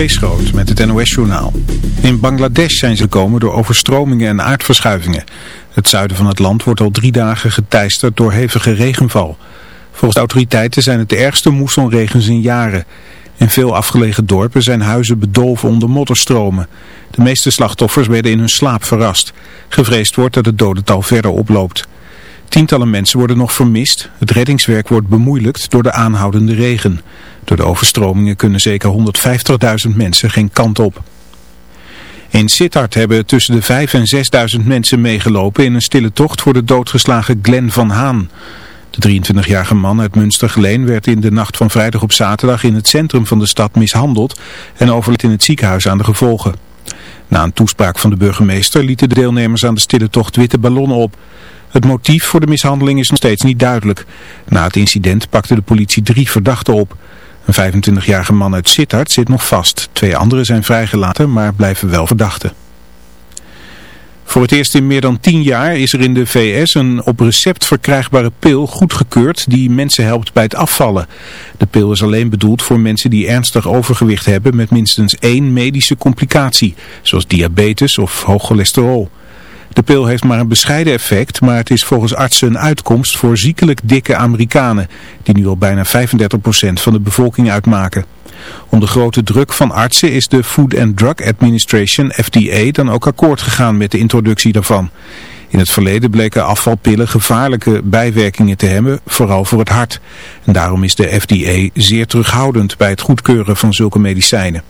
Kees met het NOS-journaal. In Bangladesh zijn ze gekomen door overstromingen en aardverschuivingen. Het zuiden van het land wordt al drie dagen geteisterd door hevige regenval. Volgens autoriteiten zijn het de ergste moessonregens in jaren. In veel afgelegen dorpen zijn huizen bedolven onder modderstromen. De meeste slachtoffers werden in hun slaap verrast. Gevreesd wordt dat het dodental verder oploopt. Tientallen mensen worden nog vermist. Het reddingswerk wordt bemoeilijkt door de aanhoudende regen. Door de overstromingen kunnen zeker 150.000 mensen geen kant op. In Sittard hebben tussen de 5 en 6.000 mensen meegelopen in een stille tocht voor de doodgeslagen Glenn van Haan. De 23-jarige man uit Münstergeleen werd in de nacht van vrijdag op zaterdag in het centrum van de stad mishandeld en overleed in het ziekenhuis aan de gevolgen. Na een toespraak van de burgemeester lieten de deelnemers aan de stille tocht witte ballonnen op. Het motief voor de mishandeling is nog steeds niet duidelijk. Na het incident pakte de politie drie verdachten op. Een 25-jarige man uit Sittard zit nog vast. Twee anderen zijn vrijgelaten, maar blijven wel verdachten. Voor het eerst in meer dan tien jaar is er in de VS een op recept verkrijgbare pil goedgekeurd die mensen helpt bij het afvallen. De pil is alleen bedoeld voor mensen die ernstig overgewicht hebben met minstens één medische complicatie, zoals diabetes of hoog cholesterol. De pil heeft maar een bescheiden effect, maar het is volgens artsen een uitkomst voor ziekelijk dikke Amerikanen, die nu al bijna 35% van de bevolking uitmaken. Onder grote druk van artsen is de Food and Drug Administration, FDA, dan ook akkoord gegaan met de introductie daarvan. In het verleden bleken afvalpillen gevaarlijke bijwerkingen te hebben, vooral voor het hart. En daarom is de FDA zeer terughoudend bij het goedkeuren van zulke medicijnen.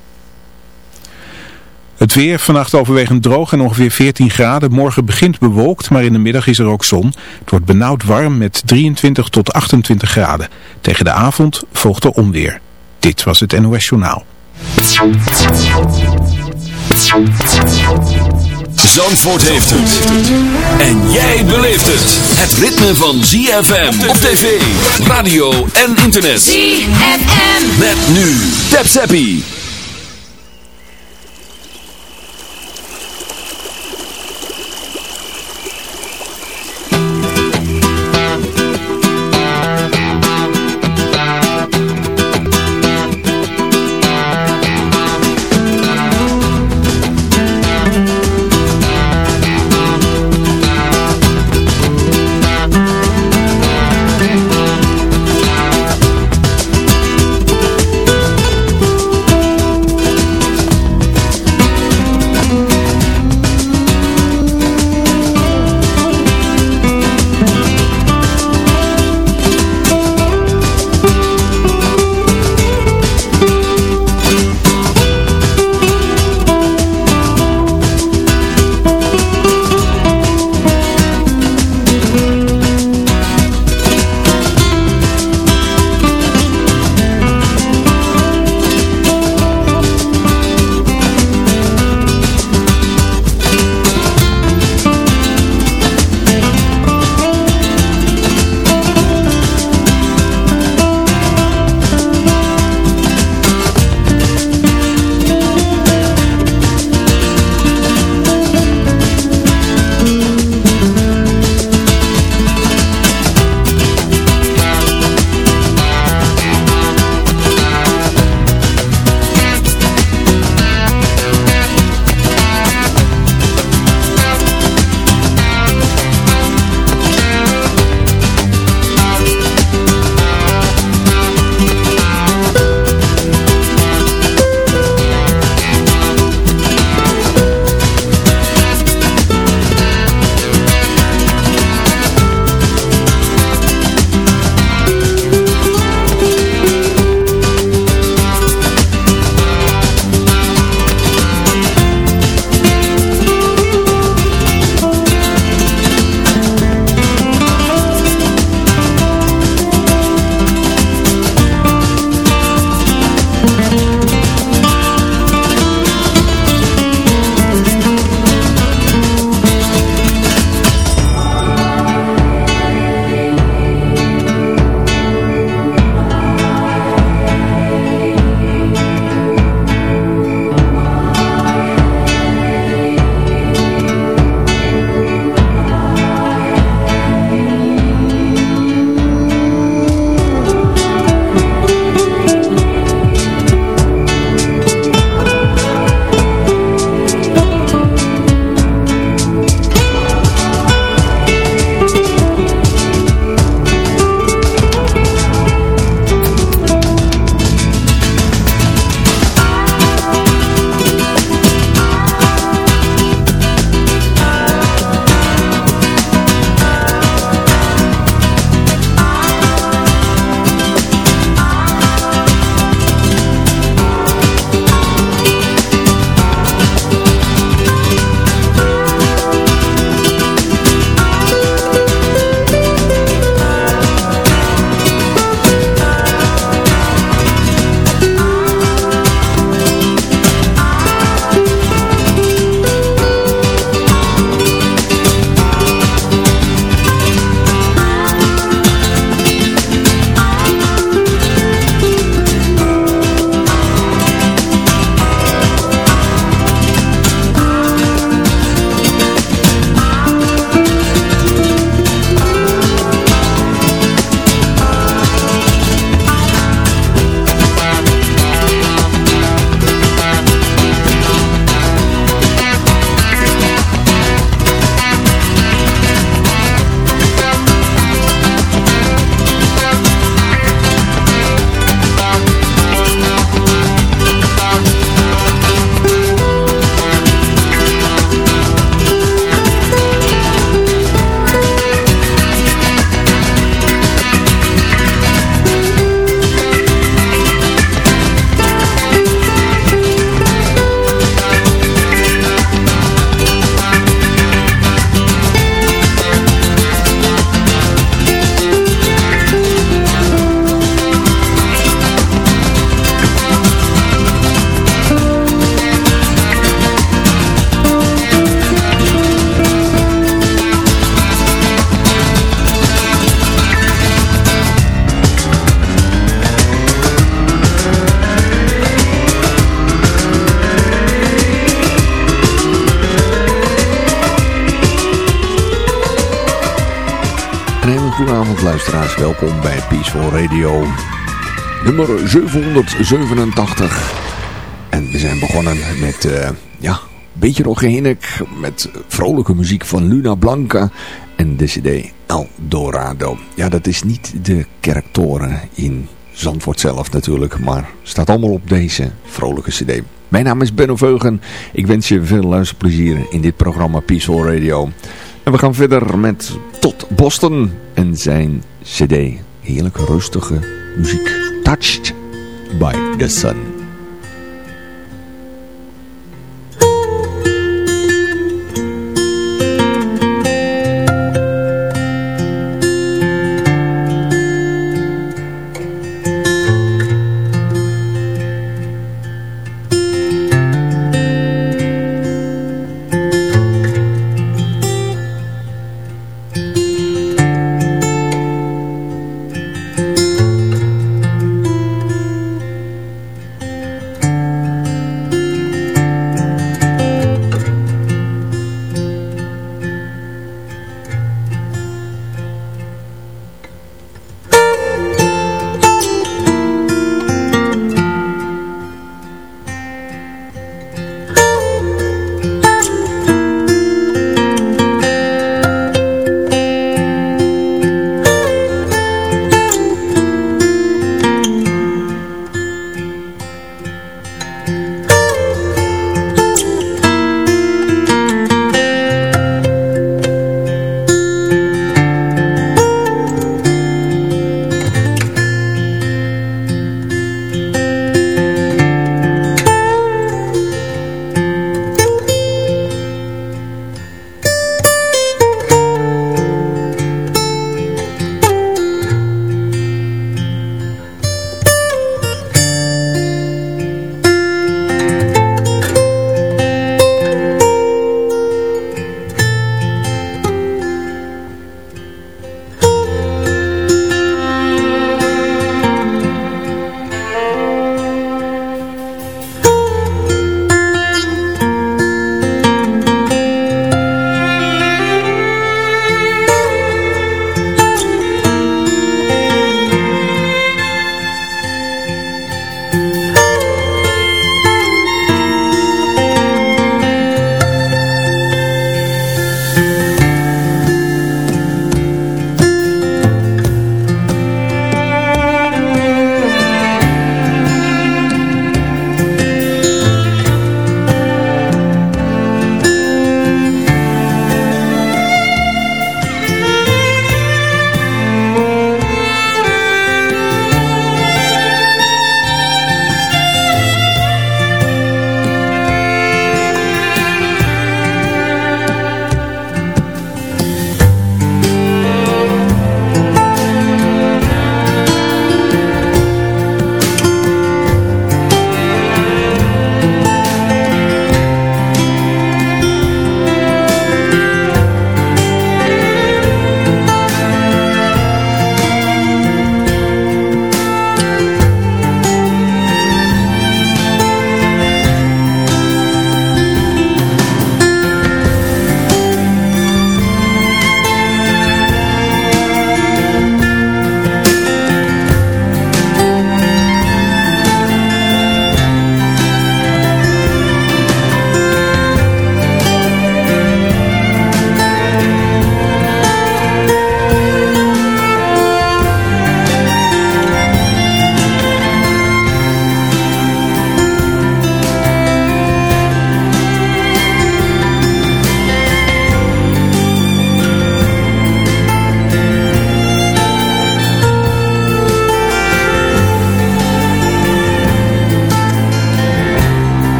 Het weer vannacht overwegend droog en ongeveer 14 graden. Morgen begint bewolkt, maar in de middag is er ook zon. Het wordt benauwd warm met 23 tot 28 graden. Tegen de avond volgt er onweer. Dit was het NOS Journaal. Zandvoort heeft het. En jij beleeft het. Het ritme van ZFM op tv, radio en internet. ZFM. Met nu. Tap Zappie. Nummer 787. En we zijn begonnen met, uh, ja, een beetje nog gehinnik met vrolijke muziek van Luna Blanca en de cd El Dorado. Ja, dat is niet de kerktoren in Zandvoort zelf natuurlijk, maar staat allemaal op deze vrolijke cd. Mijn naam is Benno Veugen. Ik wens je veel luisterplezier in dit programma Peaceful Radio. En we gaan verder met Tot Boston en zijn cd. Heerlijke rustige muziek. Touched by the Sun.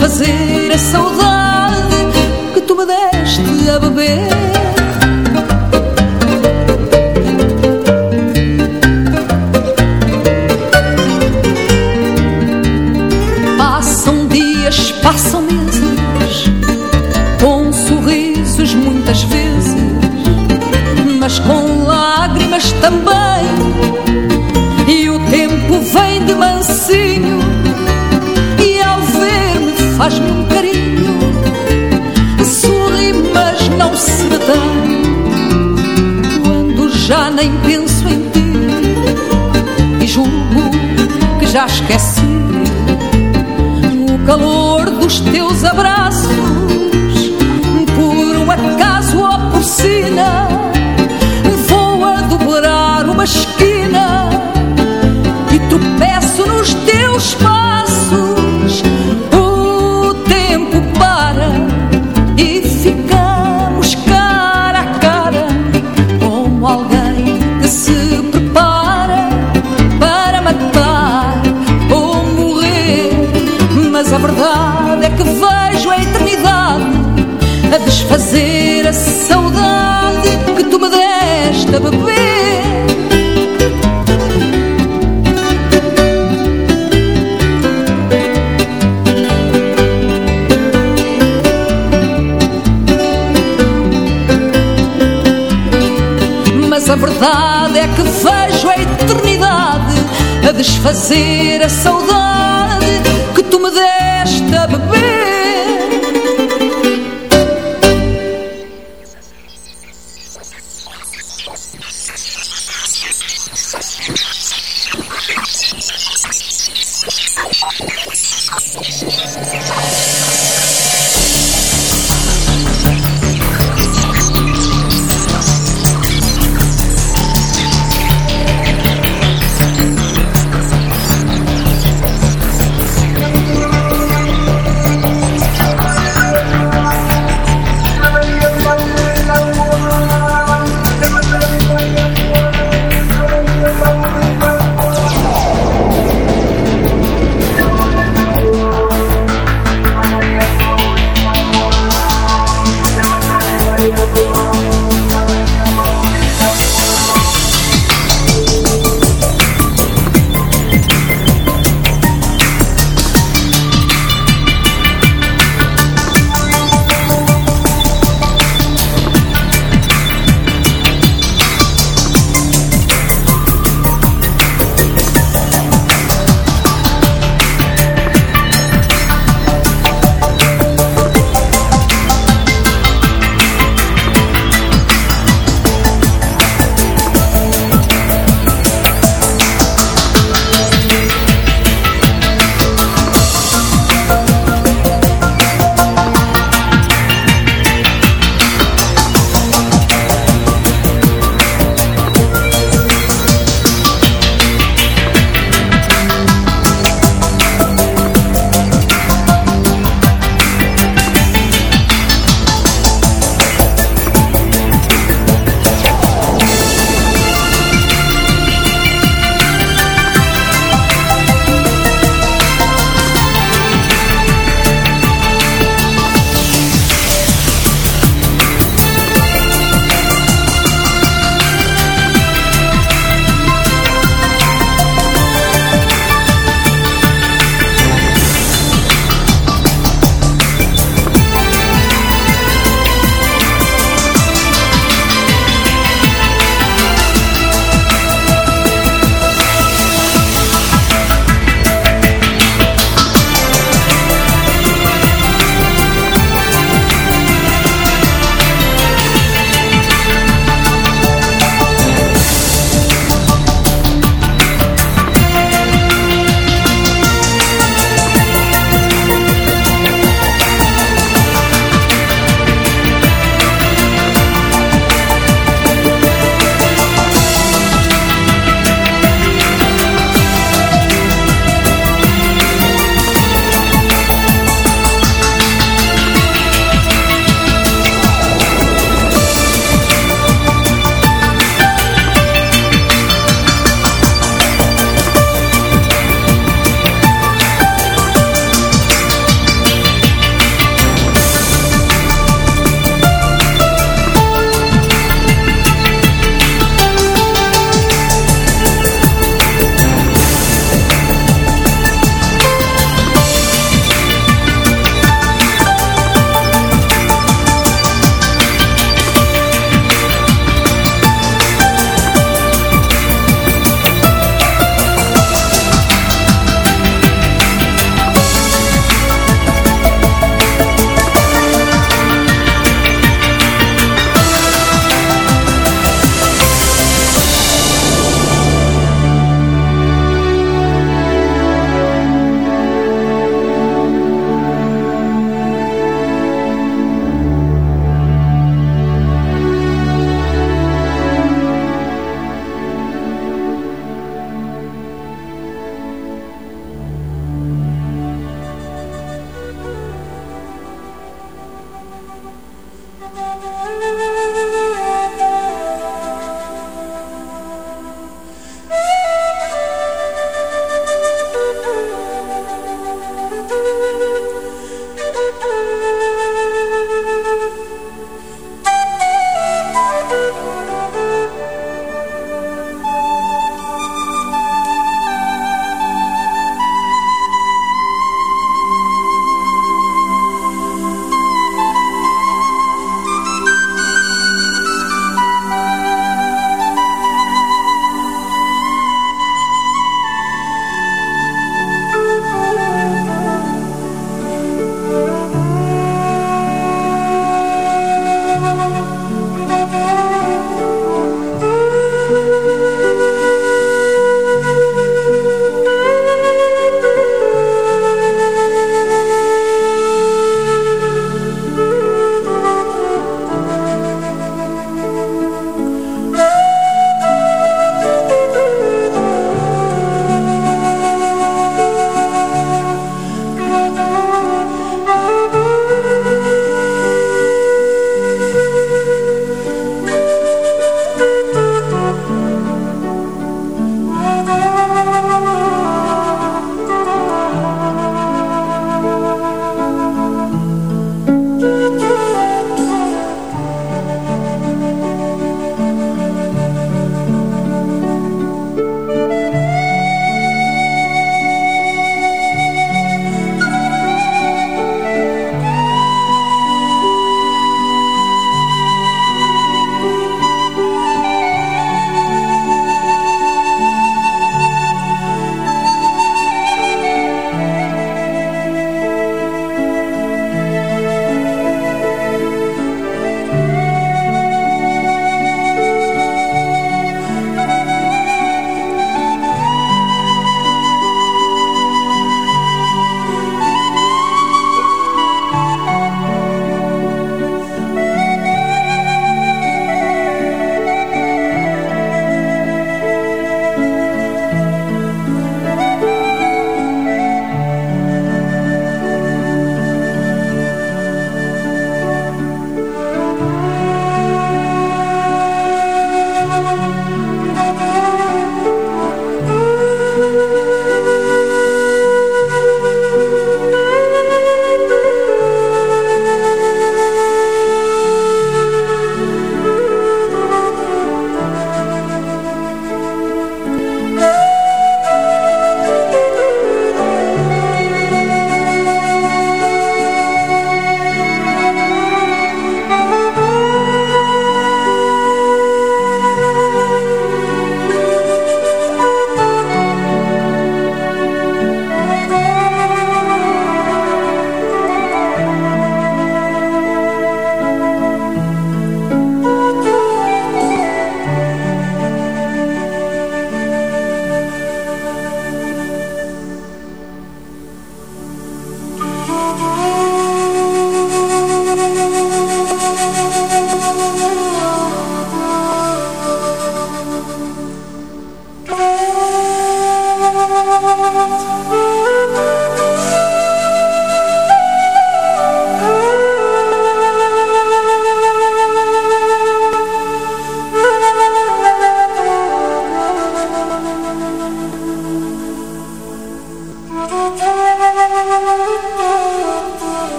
fazer é a. verdade é que vejo a eternidade a desfazer a saudade.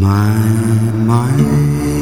My mind.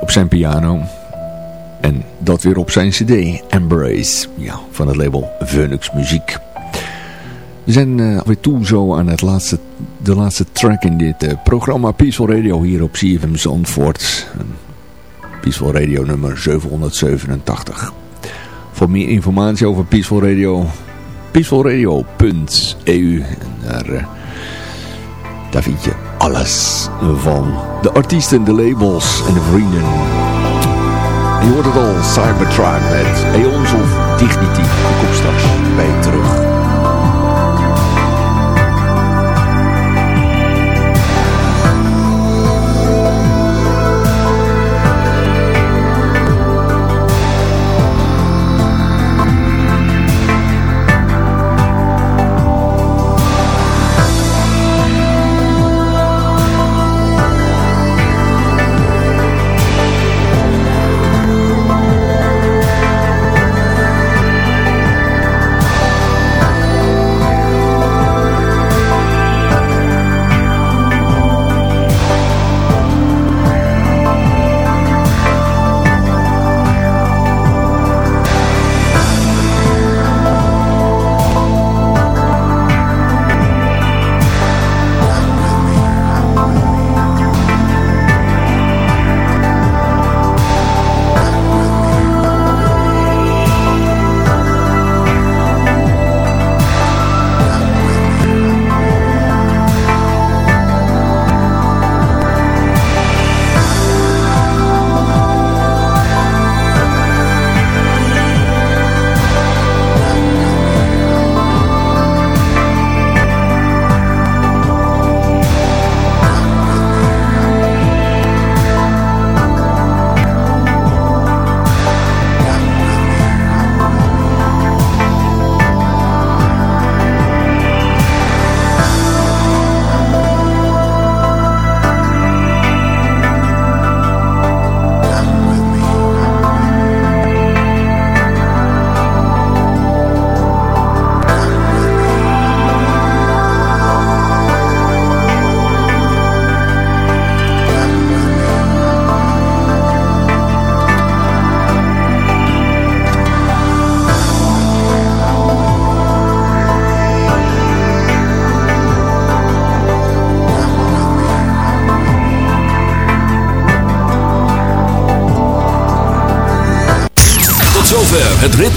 Op zijn piano. En dat weer op zijn cd, Embrace, ja, van het label Phoenix Muziek. We zijn uh, weer toe zo aan het laatste, de laatste track in dit uh, programma Peaceful Radio hier op CFM Zandvoort. Peaceful Radio nummer 787. Voor meer informatie over Peaceful Radio, peacefulradio.eu. En daar, uh, daar vind je alles van de artiesten, de labels en de vrienden. Je hoort het al, Cybertribe met Eons of Dignity. Ik kom straks bij terug.